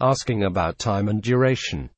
asking about time and duration.